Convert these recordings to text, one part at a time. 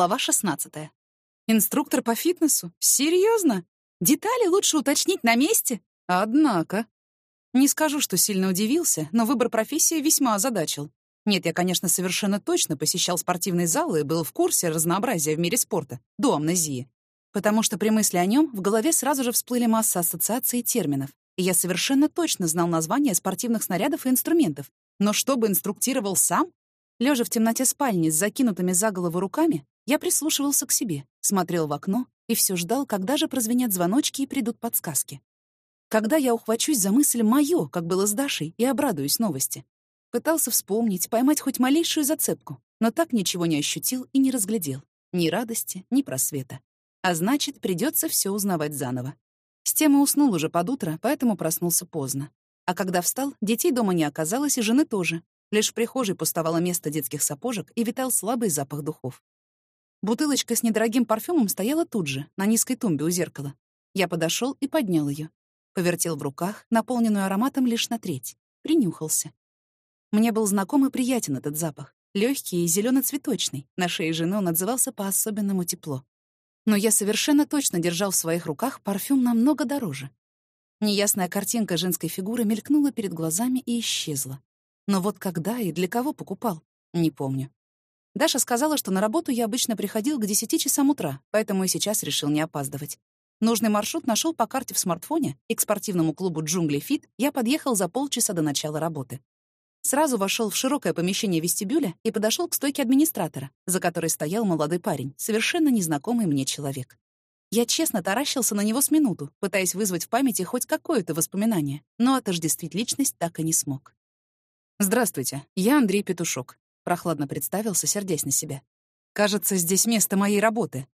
Глава 16. Инструктор по фитнесу? Серьезно? Детали лучше уточнить на месте? Однако. Не скажу, что сильно удивился, но выбор профессии весьма озадачил. Нет, я, конечно, совершенно точно посещал спортивные залы и был в курсе разнообразия в мире спорта, до амнезии. Потому что при мысли о нем в голове сразу же всплыли масса ассоциаций и терминов, и я совершенно точно знал названия спортивных снарядов и инструментов. Но чтобы инструктировал сам? Лежа в темноте спальни с закинутыми за голову руками, я прислушивался к себе, смотрел в окно и все ждал, когда же прозвенят звоночки и придут подсказки. Когда я ухвачусь за мысль моё, как было с Дашей, и обрадуюсь новости. Пытался вспомнить, поймать хоть малейшую зацепку, но так ничего не ощутил и не разглядел. Ни радости, ни просвета. А значит, придется все узнавать заново. С темы уснул уже под утро, поэтому проснулся поздно. А когда встал, детей дома не оказалось и жены тоже. Лишь в прихожей пустовало место детских сапожек и витал слабый запах духов. Бутылочка с недорогим парфюмом стояла тут же, на низкой тумбе у зеркала. Я подошел и поднял ее, Повертел в руках, наполненную ароматом лишь на треть. Принюхался. Мне был знаком и приятен этот запах. легкий и зелено цветочный На шее жены он отзывался по-особенному тепло. Но я совершенно точно держал в своих руках парфюм намного дороже. Неясная картинка женской фигуры мелькнула перед глазами и исчезла. Но вот когда и для кого покупал, не помню. Даша сказала, что на работу я обычно приходил к 10 часам утра, поэтому и сейчас решил не опаздывать. Нужный маршрут нашел по карте в смартфоне, и к спортивному клубу «Джунгли Фит» я подъехал за полчаса до начала работы. Сразу вошел в широкое помещение вестибюля и подошел к стойке администратора, за которой стоял молодой парень, совершенно незнакомый мне человек. Я честно таращился на него с минуту, пытаясь вызвать в памяти хоть какое-то воспоминание, но отождествить личность так и не смог. «Здравствуйте, я Андрей Петушок. Прохладно представился, сердясь на себя. «Кажется, здесь место моей работы».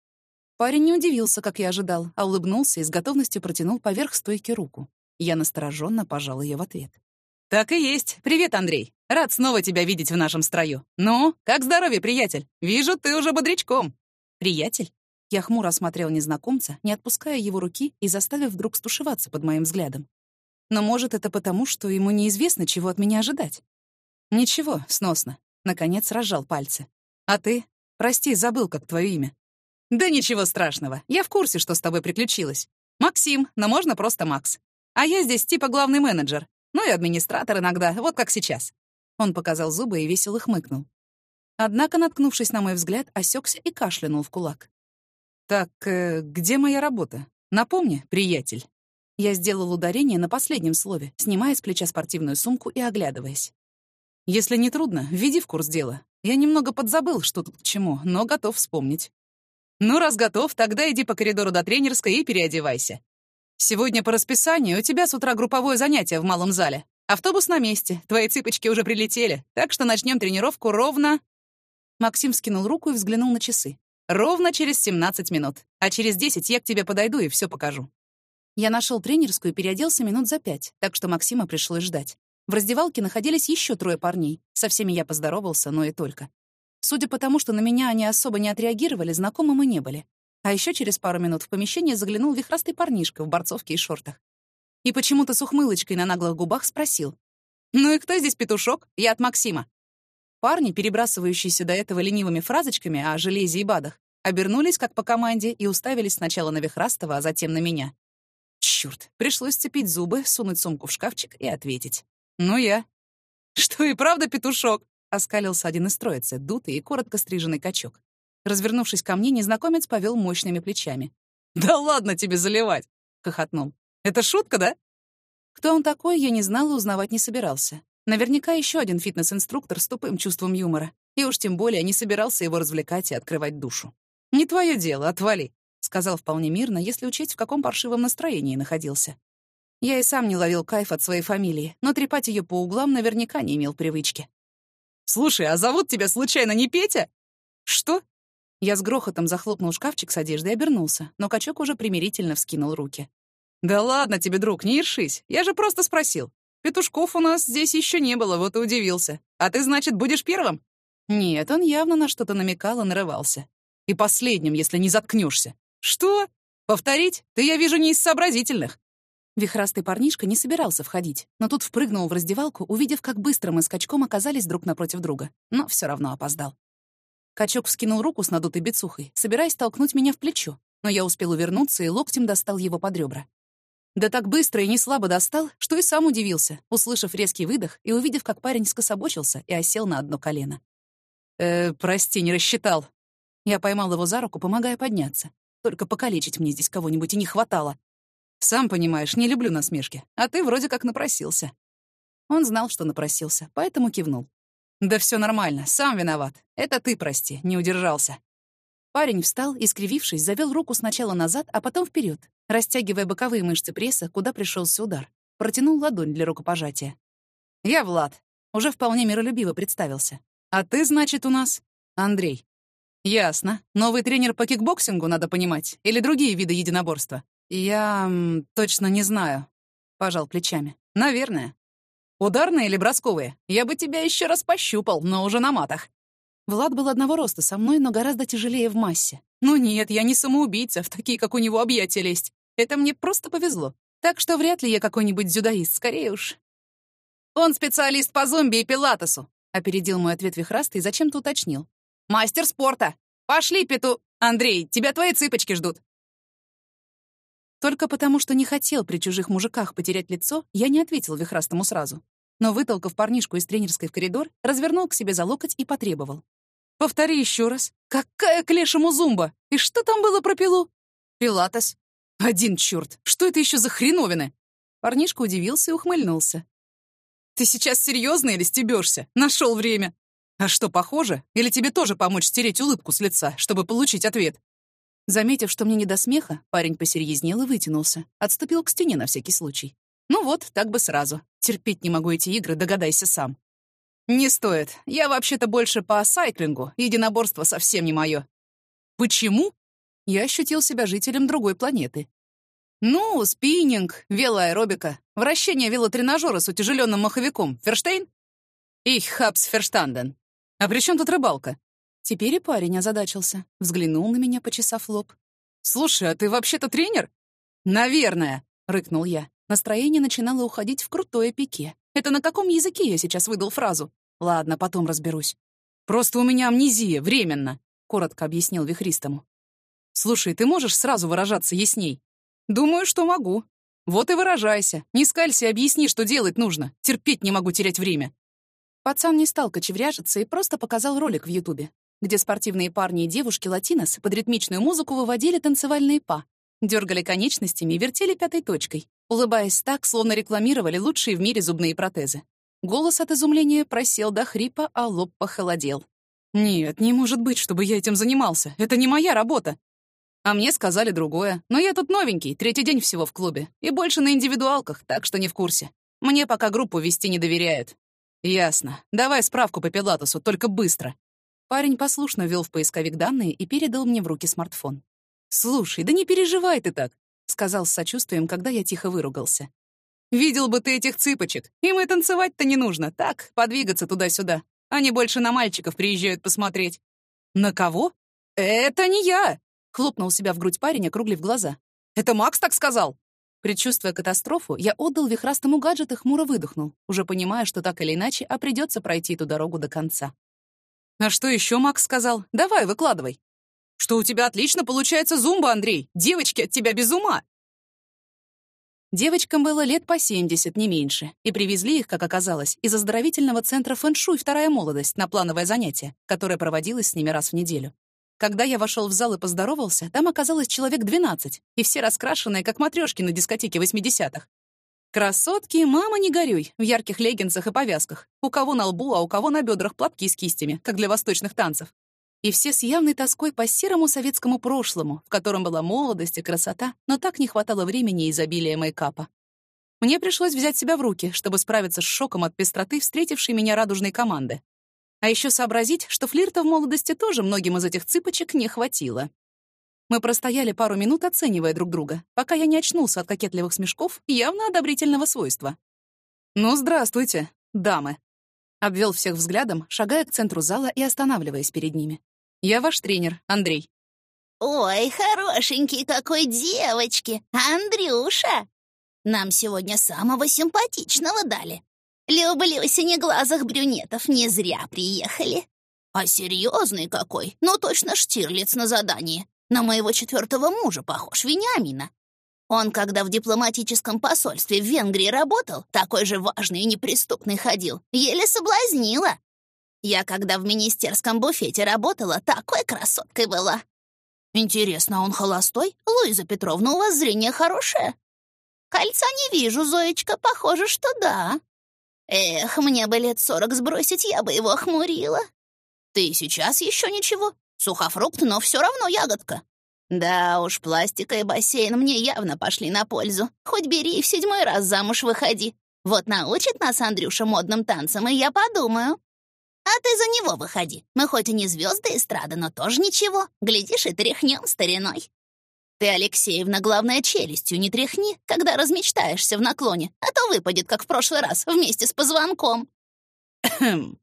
Парень не удивился, как я ожидал, а улыбнулся и с готовностью протянул поверх стойки руку. Я настороженно пожал ее в ответ. «Так и есть. Привет, Андрей. Рад снова тебя видеть в нашем строю. Ну, как здоровье, приятель? Вижу, ты уже бодрячком». «Приятель?» Я хмуро осмотрел незнакомца, не отпуская его руки и заставив вдруг стушеваться под моим взглядом. Но может, это потому, что ему неизвестно, чего от меня ожидать? Ничего, сносно. Наконец разжал пальцы. «А ты? Прости, забыл, как твое имя». «Да ничего страшного. Я в курсе, что с тобой приключилось. Максим, но можно просто Макс. А я здесь типа главный менеджер. Ну и администратор иногда, вот как сейчас». Он показал зубы и весело хмыкнул. Однако, наткнувшись на мой взгляд, осекся и кашлянул в кулак. «Так, э, где моя работа? Напомни, приятель». Я сделал ударение на последнем слове, снимая с плеча спортивную сумку и оглядываясь. Если не трудно, введи в курс дела. Я немного подзабыл, что тут к чему, но готов вспомнить. Ну, раз готов, тогда иди по коридору до тренерской и переодевайся. Сегодня по расписанию у тебя с утра групповое занятие в малом зале. Автобус на месте, твои цыпочки уже прилетели, так что начнем тренировку ровно... Максим скинул руку и взглянул на часы. Ровно через 17 минут. А через 10 я к тебе подойду и все покажу. Я нашел тренерскую и переоделся минут за пять, так что Максима пришлось ждать. В раздевалке находились еще трое парней. Со всеми я поздоровался, но и только. Судя по тому, что на меня они особо не отреагировали, знакомы мы не были. А еще через пару минут в помещение заглянул вихрастый парнишка в борцовке и шортах. И почему-то с ухмылочкой на наглых губах спросил. «Ну и кто здесь петушок? Я от Максима». Парни, перебрасывающиеся до этого ленивыми фразочками о железе и бадах, обернулись как по команде и уставились сначала на Вихрастого, а затем на меня. Чёрт, пришлось сцепить зубы, сунуть сумку в шкафчик и ответить. «Ну я». «Что и правда петушок?» — оскалился один из троицы, дутый и коротко стриженный качок. Развернувшись ко мне, незнакомец повел мощными плечами. «Да ладно тебе заливать!» — хохотнул. «Это шутка, да?» Кто он такой, я не знал и узнавать не собирался. Наверняка еще один фитнес-инструктор с тупым чувством юмора. И уж тем более не собирался его развлекать и открывать душу. «Не твое дело, отвали», — сказал вполне мирно, если учесть, в каком паршивом настроении находился. Я и сам не ловил кайф от своей фамилии, но трепать ее по углам наверняка не имел привычки. «Слушай, а зовут тебя случайно не Петя?» «Что?» Я с грохотом захлопнул шкафчик с одеждой и обернулся, но качок уже примирительно вскинул руки. «Да ладно тебе, друг, не ершись. Я же просто спросил. Петушков у нас здесь еще не было, вот и удивился. А ты, значит, будешь первым?» Нет, он явно на что-то намекал и нарывался. «И последним, если не заткнешься. «Что? Повторить? Ты, я вижу, не из сообразительных. Вихрастый парнишка не собирался входить, но тут впрыгнул в раздевалку, увидев, как быстро мы скачком оказались друг напротив друга, но все равно опоздал. Качок вскинул руку с надутой бицухой, собираясь толкнуть меня в плечо, но я успел увернуться и локтем достал его под ребра. Да так быстро и не слабо достал, что и сам удивился, услышав резкий выдох и увидев, как парень скособочился и осел на одно колено. «Э, прости, не рассчитал». Я поймал его за руку, помогая подняться. Только покалечить мне здесь кого-нибудь и не хватало. Сам понимаешь, не люблю насмешки, а ты вроде как напросился. Он знал, что напросился, поэтому кивнул. Да все нормально, сам виноват. Это ты прости, не удержался. Парень встал и, скривившись, завел руку сначала назад, а потом вперед, растягивая боковые мышцы пресса, куда пришелся удар. Протянул ладонь для рукопожатия. «Я Влад». Уже вполне миролюбиво представился. «А ты, значит, у нас?» «Андрей». «Ясно. Новый тренер по кикбоксингу, надо понимать, или другие виды единоборства?» «Я... Точно не знаю», — пожал плечами. «Наверное. Ударные или бросковые? Я бы тебя еще раз пощупал, но уже на матах». Влад был одного роста со мной, но гораздо тяжелее в массе. Ну нет, я не самоубийца, в такие, как у него, объятия лезть. Это мне просто повезло. Так что вряд ли я какой-нибудь дзюдоист, скорее уж. «Он специалист по зомби и пилатесу», — опередил мой ответ Вихраст и зачем-то уточнил. «Мастер спорта! Пошли, Пету... Андрей, тебя твои цыпочки ждут!» Только потому, что не хотел при чужих мужиках потерять лицо, я не ответил Вихрастому сразу. Но, вытолкав парнишку из тренерской в коридор, развернул к себе за локоть и потребовал. «Повтори еще раз. Какая к лешему зумба? И что там было про пилу?» «Пилатес». «Один черт! Что это еще за хреновины?» Парнишка удивился и ухмыльнулся. «Ты сейчас серьезно или стебешься? Нашел время!» «А что, похоже? Или тебе тоже помочь стереть улыбку с лица, чтобы получить ответ?» Заметив, что мне не до смеха, парень посерьезнел и вытянулся. Отступил к стене на всякий случай. Ну вот, так бы сразу. Терпеть не могу эти игры, догадайся сам. Не стоит. Я вообще-то больше по сайклингу. Единоборство совсем не мое. Почему? Я ощутил себя жителем другой планеты. Ну, спиннинг, велоаэробика, вращение велотренажера с утяжеленным маховиком. Ферштейн? Их хабс ферштанден. А при чем тут рыбалка? Теперь и парень озадачился. Взглянул на меня, почесав лоб. «Слушай, а ты вообще-то тренер?» «Наверное», — рыкнул я. Настроение начинало уходить в крутое пике. Это на каком языке я сейчас выдал фразу? Ладно, потом разберусь. «Просто у меня амнезия, временно», — коротко объяснил Вихристому. «Слушай, ты можешь сразу выражаться ясней?» «Думаю, что могу. Вот и выражайся. Не скалься объясни, что делать нужно. Терпеть не могу терять время». Пацан не стал кочевряжиться и просто показал ролик в Ютубе где спортивные парни и девушки латинос под ритмичную музыку выводили танцевальные па, дергали конечностями и вертели пятой точкой, улыбаясь так, словно рекламировали лучшие в мире зубные протезы. Голос от изумления просел до хрипа, а лоб похолодел. «Нет, не может быть, чтобы я этим занимался. Это не моя работа». А мне сказали другое. Но я тут новенький, третий день всего в клубе. И больше на индивидуалках, так что не в курсе. Мне пока группу вести не доверяют. Ясно. Давай справку по Пилатусу, только быстро. Парень послушно ввел в поисковик данные и передал мне в руки смартфон. «Слушай, да не переживай ты так», — сказал с сочувствием, когда я тихо выругался. «Видел бы ты этих цыпочек. Им и танцевать-то не нужно. Так, подвигаться туда-сюда. Они больше на мальчиков приезжают посмотреть». «На кого?» «Это не я!» — хлопнул себя в грудь парень, округлив глаза. «Это Макс так сказал?» Предчувствуя катастрофу, я отдал вихрастому гаджет и хмуро выдохнул, уже понимая, что так или иначе, а придется пройти эту дорогу до конца. А что еще Макс сказал? Давай, выкладывай. Что у тебя отлично получается зумба, Андрей. Девочки от тебя без ума. Девочкам было лет по 70, не меньше, и привезли их, как оказалось, из оздоровительного центра фэншуй «Вторая молодость» на плановое занятие, которое проводилось с ними раз в неделю. Когда я вошел в зал и поздоровался, там оказалось человек 12, и все раскрашенные, как матрешки на дискотеке 80-х. Красотки, мама, не горюй, в ярких леггинсах и повязках. У кого на лбу, а у кого на бедрах платки с кистями, как для восточных танцев. И все с явной тоской по серому советскому прошлому, в котором была молодость и красота, но так не хватало времени и изобилия мейкапа. Мне пришлось взять себя в руки, чтобы справиться с шоком от пестроты, встретившей меня радужной команды. А еще сообразить, что флирта в молодости тоже многим из этих цыпочек не хватило. Мы простояли пару минут, оценивая друг друга, пока я не очнулся от кокетливых смешков явно одобрительного свойства. «Ну, здравствуйте, дамы!» Обвел всех взглядом, шагая к центру зала и останавливаясь перед ними. «Я ваш тренер, Андрей». «Ой, хорошенький какой девочки! Андрюша! Нам сегодня самого симпатичного дали. Люблю синеглазых брюнетов, не зря приехали». А серьезный какой? Ну, точно Штирлиц на задании. На моего четвертого мужа похож, Вениамина. Он, когда в дипломатическом посольстве в Венгрии работал, такой же важный и неприступный ходил, еле соблазнила. Я, когда в министерском буфете работала, такой красоткой была. Интересно, а он холостой? Луиза Петровна, у вас зрение хорошее? Кольца не вижу, Зоечка, похоже, что да. Эх, мне бы лет сорок сбросить, я бы его охмурила. Ты сейчас еще ничего. Сухофрукт, но все равно ягодка. Да уж, пластика и бассейн мне явно пошли на пользу. Хоть бери и в седьмой раз замуж выходи. Вот научит нас Андрюша модным танцам, и я подумаю. А ты за него выходи. Мы хоть и не звезды эстрады, но тоже ничего. Глядишь, и тряхнем стариной. Ты, Алексеевна, главное, челюстью не тряхни, когда размечтаешься в наклоне, а то выпадет, как в прошлый раз, вместе с позвонком.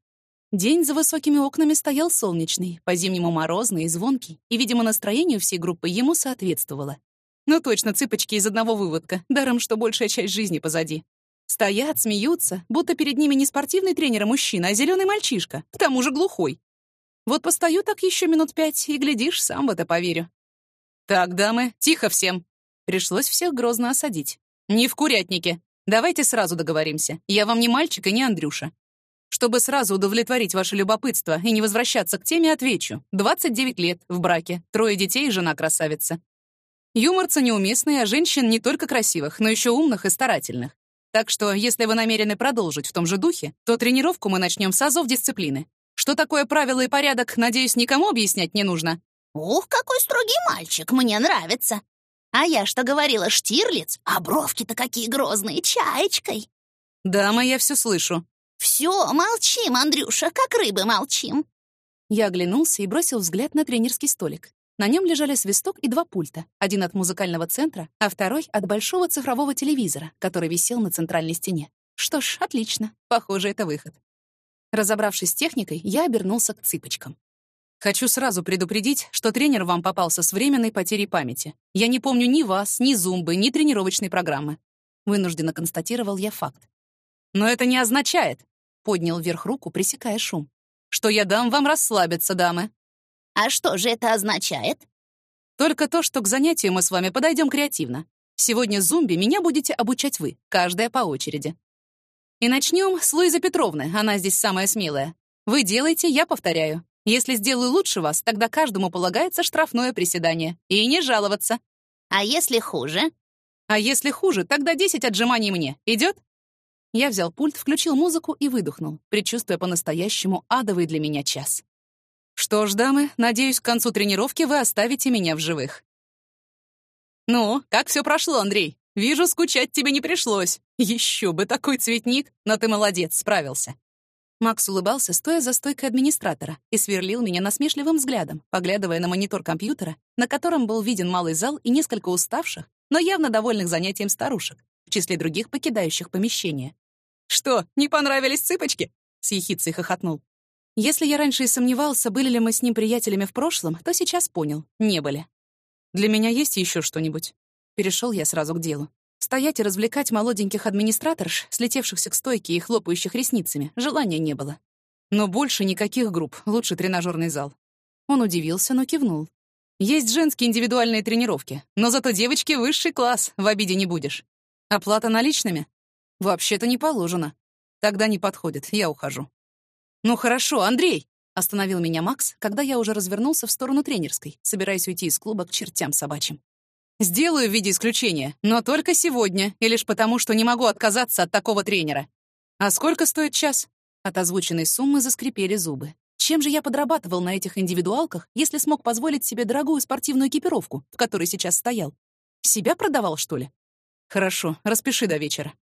День за высокими окнами стоял солнечный, по-зимнему морозный и звонкий, и, видимо, настроению всей группы ему соответствовало. Ну точно, цыпочки из одного выводка, даром, что большая часть жизни позади. Стоят, смеются, будто перед ними не спортивный тренер мужчина, а зеленый мальчишка, к тому же глухой. Вот постою так еще минут пять, и, глядишь, сам в это поверю. «Так, дамы, тихо всем!» Пришлось всех грозно осадить. «Не в курятнике. Давайте сразу договоримся. Я вам не мальчик и не Андрюша. Чтобы сразу удовлетворить ваше любопытство и не возвращаться к теме, отвечу. 29 лет, в браке, трое детей и жена красавица. Юморца неуместный, а женщин не только красивых, но еще умных и старательных. Так что, если вы намерены продолжить в том же духе, то тренировку мы начнем с азов дисциплины. Что такое правила и порядок, надеюсь, никому объяснять не нужно. Ух, какой строгий мальчик, мне нравится. А я что говорила, Штирлиц, а бровки-то какие грозные, чаечкой. Дама, я все слышу. «Все, молчим, Андрюша, как рыбы молчим!» Я оглянулся и бросил взгляд на тренерский столик. На нем лежали свисток и два пульта, один от музыкального центра, а второй — от большого цифрового телевизора, который висел на центральной стене. Что ж, отлично, похоже, это выход. Разобравшись с техникой, я обернулся к цыпочкам. Хочу сразу предупредить, что тренер вам попался с временной потерей памяти. Я не помню ни вас, ни зумбы, ни тренировочной программы. Вынужденно констатировал я факт. Но это не означает, Поднял вверх руку, пресекая шум. «Что я дам вам расслабиться, дамы». «А что же это означает?» «Только то, что к занятию мы с вами подойдем креативно. Сегодня зумби меня будете обучать вы, каждая по очереди. И начнем с Луизы Петровны, она здесь самая смелая. Вы делаете, я повторяю. Если сделаю лучше вас, тогда каждому полагается штрафное приседание. И не жаловаться. А если хуже? А если хуже, тогда 10 отжиманий мне. Идет? Я взял пульт, включил музыку и выдохнул, предчувствуя по-настоящему адовый для меня час. Что ж, дамы, надеюсь, к концу тренировки вы оставите меня в живых. Ну, как все прошло, Андрей? Вижу, скучать тебе не пришлось. Еще бы такой цветник, но ты молодец, справился. Макс улыбался, стоя за стойкой администратора, и сверлил меня насмешливым взглядом, поглядывая на монитор компьютера, на котором был виден малый зал и несколько уставших, но явно довольных занятием старушек, в числе других покидающих помещение. «Что, не понравились цыпочки?» — с ехицей хохотнул. Если я раньше и сомневался, были ли мы с ним приятелями в прошлом, то сейчас понял — не были. «Для меня есть еще что-нибудь?» Перешел я сразу к делу. Стоять и развлекать молоденьких администраторш, слетевшихся к стойке и хлопающих ресницами, желания не было. Но больше никаких групп, лучше тренажерный зал. Он удивился, но кивнул. Есть женские индивидуальные тренировки, но зато девочки высший класс, в обиде не будешь. Оплата наличными? «Вообще-то не положено. Тогда не подходит, я ухожу». «Ну хорошо, Андрей!» — остановил меня Макс, когда я уже развернулся в сторону тренерской, собираясь уйти из клуба к чертям собачьим. «Сделаю в виде исключения, но только сегодня, и лишь потому, что не могу отказаться от такого тренера. А сколько стоит час?» От озвученной суммы заскрипели зубы. Чем же я подрабатывал на этих индивидуалках, если смог позволить себе дорогую спортивную экипировку, в которой сейчас стоял? Себя продавал, что ли? Хорошо, распиши до вечера.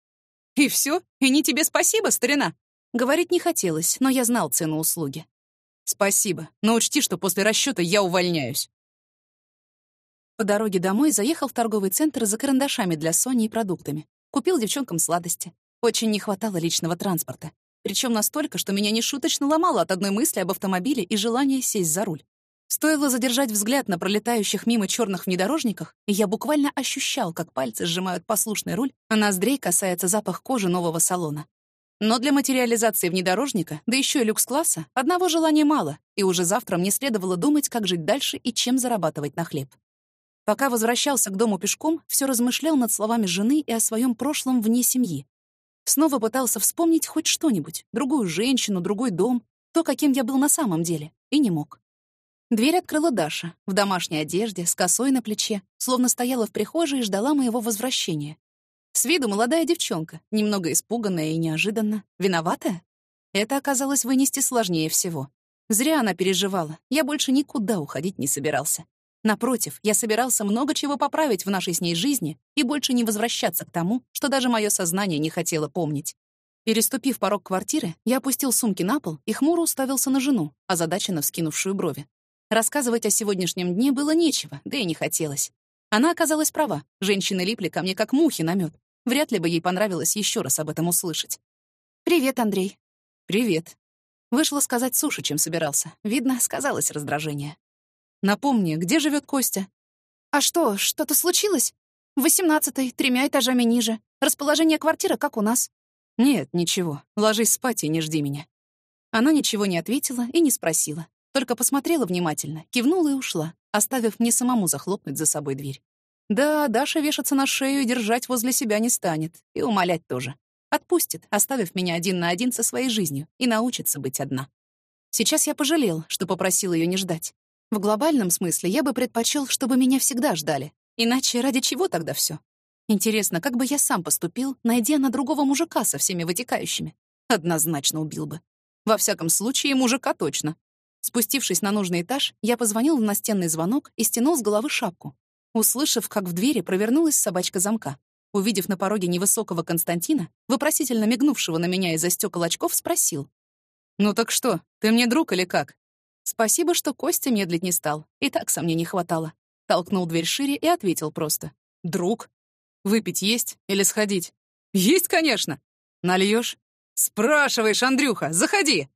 «И все? И не тебе спасибо, старина?» Говорить не хотелось, но я знал цену услуги. «Спасибо, но учти, что после расчета я увольняюсь». По дороге домой заехал в торговый центр за карандашами для Сони и продуктами. Купил девчонкам сладости. Очень не хватало личного транспорта. Причем настолько, что меня нешуточно ломало от одной мысли об автомобиле и желания сесть за руль. Стоило задержать взгляд на пролетающих мимо черных внедорожниках, и я буквально ощущал, как пальцы сжимают послушный руль, а ноздрей касается запах кожи нового салона. Но для материализации внедорожника, да еще и люкс-класса, одного желания мало, и уже завтра мне следовало думать, как жить дальше и чем зарабатывать на хлеб. Пока возвращался к дому пешком, все размышлял над словами жены и о своем прошлом вне семьи. Снова пытался вспомнить хоть что-нибудь, другую женщину, другой дом, то, каким я был на самом деле, и не мог. Дверь открыла Даша, в домашней одежде, с косой на плече, словно стояла в прихожей и ждала моего возвращения. С виду молодая девчонка, немного испуганная и неожиданно. Виноватая? Это оказалось вынести сложнее всего. Зря она переживала. Я больше никуда уходить не собирался. Напротив, я собирался много чего поправить в нашей с ней жизни и больше не возвращаться к тому, что даже мое сознание не хотело помнить. Переступив порог квартиры, я опустил сумки на пол и хмуро уставился на жену, озадаченно вскинувшую брови. Рассказывать о сегодняшнем дне было нечего, да и не хотелось. Она оказалась права. Женщины липли ко мне как мухи на мед. Вряд ли бы ей понравилось еще раз об этом услышать. «Привет, Андрей». «Привет». Вышло сказать суше, чем собирался. Видно, сказалось раздражение. «Напомни, где живет Костя?» «А что, что-то случилось? В восемнадцатой, тремя этажами ниже. Расположение квартиры, как у нас». «Нет, ничего. Ложись спать и не жди меня». Она ничего не ответила и не спросила. Только посмотрела внимательно, кивнула и ушла, оставив мне самому захлопнуть за собой дверь. Да, Даша вешаться на шею и держать возле себя не станет. И умолять тоже. Отпустит, оставив меня один на один со своей жизнью, и научится быть одна. Сейчас я пожалел, что попросил ее не ждать. В глобальном смысле я бы предпочел, чтобы меня всегда ждали. Иначе ради чего тогда все? Интересно, как бы я сам поступил, найдя на другого мужика со всеми вытекающими? Однозначно убил бы. Во всяком случае, мужика точно. Спустившись на нужный этаж, я позвонил в настенный звонок и стянул с головы шапку, услышав, как в двери провернулась собачка замка. Увидев на пороге невысокого Константина, вопросительно мигнувшего на меня из-за стёкол очков, спросил. «Ну так что, ты мне друг или как?» Спасибо, что Костя медлить не стал. И так сомнений хватало. Толкнул дверь шире и ответил просто. «Друг? Выпить есть или сходить?» «Есть, конечно!» «Нальёшь?» «Спрашиваешь, Андрюха, заходи!»